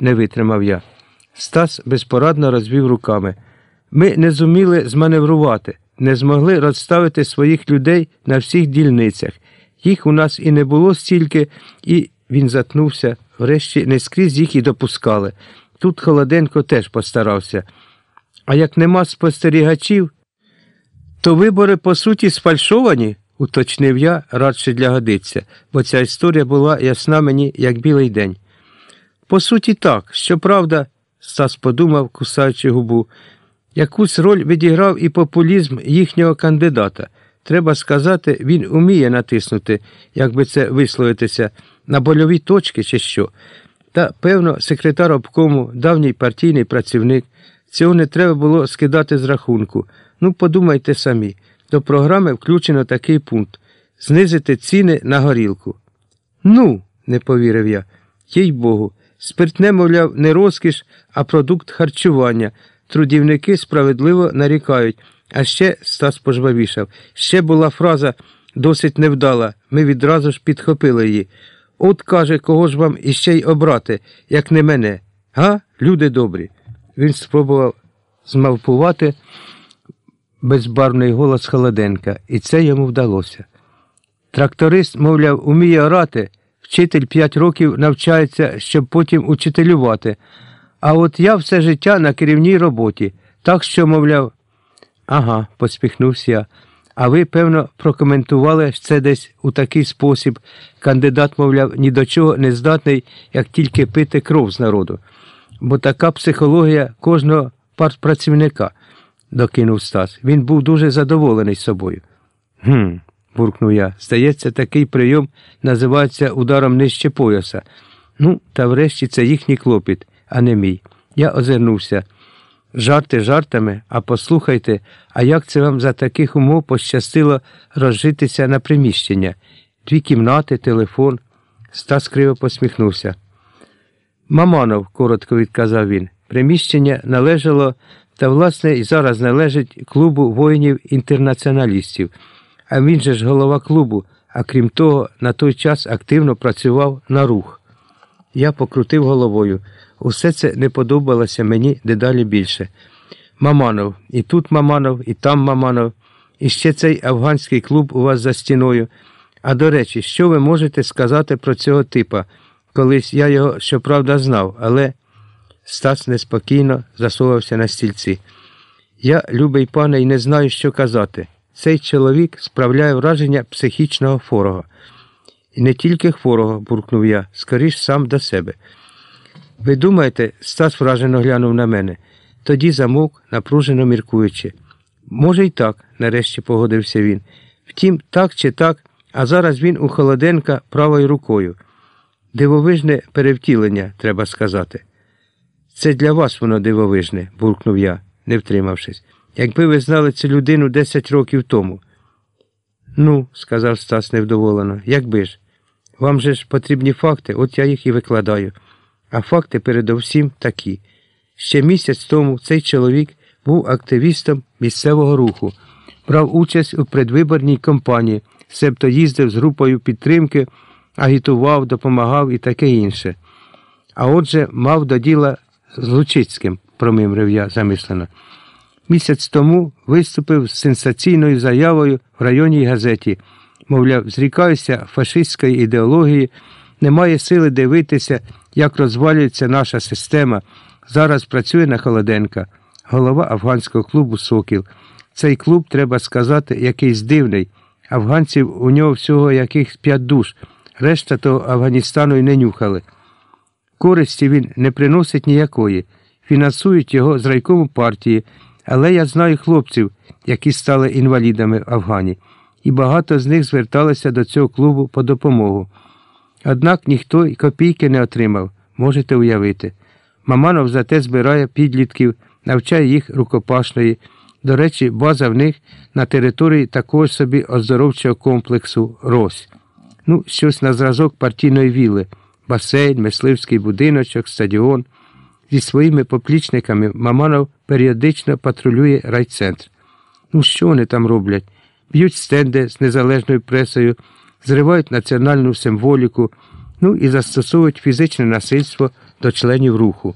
не витримав я. Стас безпорадно розвів руками. Ми не зуміли зманеврувати, не змогли розставити своїх людей на всіх дільницях. Їх у нас і не було стільки, і він затнувся, врешті не скрізь їх і допускали. Тут Холоденко теж постарався. А як нема спостерігачів, то вибори, по суті, сфальшовані, уточнив я, радше для годиться, бо ця історія була ясна мені, як білий день. По суті, так, щоправда, Стас подумав, кусаючи губу, якусь роль відіграв і популізм їхнього кандидата. Треба сказати, він уміє натиснути, як би це висловитися, на больові точки чи що. Та, певно, секретар обкому, давній партійний працівник. Цього не треба було скидати з рахунку. Ну, подумайте самі. До програми включено такий пункт знизити ціни на горілку. Ну, не повірив я. Їй Богу, спиртне, мовляв, не розкіш, а продукт харчування. Трудівники справедливо нарікають. А ще Стас пожвавішав. Ще була фраза досить невдала. Ми відразу ж підхопили її. От каже, кого ж вам іще й обрати, як не мене. Га, люди добрі. Він спробував змавпувати безбарвний голос Холоденка, і це йому вдалося. Тракторист, мовляв, уміє орати, вчитель п'ять років навчається, щоб потім учителювати. А от я все життя на керівній роботі, так що, мовляв, ага, поспіхнувся я. А ви, певно, прокоментували це десь у такий спосіб. Кандидат, мовляв, ні до чого не здатний, як тільки пити кров з народу. Бо така психологія кожного партпрацівника, докинув Стас. Він був дуже задоволений собою. Гм, буркнув я. Здається, такий прийом називається ударом нижче пояса. Ну, та врешті це їхній клопіт, а не мій. Я озирнувся. Жарти жартами, а послухайте, а як це вам за таких умов пощастило розжитися на приміщення? Дві кімнати, телефон. Стас криво посміхнувся. Маманов, коротко відказав він. Приміщення належало та, власне, і зараз належить клубу воїнів-інтернаціоналістів. А він же ж голова клубу, а крім того, на той час активно працював на рух. Я покрутив головою. Усе це не подобалося мені дедалі більше. Маманов, і тут Маманов, і там Маманов, і ще цей афганський клуб у вас за стіною. А до речі, що ви можете сказати про цього типа? Колись я його, щоправда, знав, але Стас неспокійно засувався на стільці. Я, любий пане, і не знаю, що казати. Цей чоловік справляє враження психічного хворого. І не тільки хворого, буркнув я, скоріш сам до себе. Ви думаєте, Стас вражено глянув на мене, тоді замовк, напружено міркуючи. Може, й так, нарешті погодився він. Втім, так чи так, а зараз він у Холоденка правою рукою. Дивовижне перевтілення, треба сказати. Це для вас воно дивовижне, буркнув я, не втримавшись. Якби ви знали цю людину 10 років тому. Ну, сказав Стас невдоволено, якби ж. Вам же ж потрібні факти, от я їх і викладаю. А факти передовсім такі. Ще місяць тому цей чоловік був активістом місцевого руху, брав участь у предвиборній кампанії, себто їздив з групою підтримки, агітував, допомагав і таке інше. А отже, мав до діла з Лучицьким, промимрив я замислено. Місяць тому виступив з сенсаційною заявою в районній газеті. Мовляв, зрікаюся фашистської ідеології, немає сили дивитися, як розвалюється наша система. Зараз працює на Холоденка, голова афганського клубу Сокіл. Цей клуб, треба сказати, якийсь дивний. Афганців у нього всього якихось п'ять душ, решта того Афганістану й не нюхали. Користі він не приносить ніякої, фінансують його з райкому партії, але я знаю хлопців, які стали інвалідами в Афгані, і багато з них зверталися до цього клубу по допомогу. Однак ніхто й копійки не отримав, можете уявити. Маманов зате збирає підлітків, навчає їх рукопашної. До речі, база в них на території такого собі оздоровчого комплексу Рось. Ну, щось на зразок партійної віли, басейн, мисливський будиночок, стадіон. Зі своїми поплічниками Маманов періодично патрулює райцентр. Ну, що вони там роблять? Б'ють стенди з незалежною пресою, зривають національну символіку, ну і застосовують фізичне насильство до членів руху.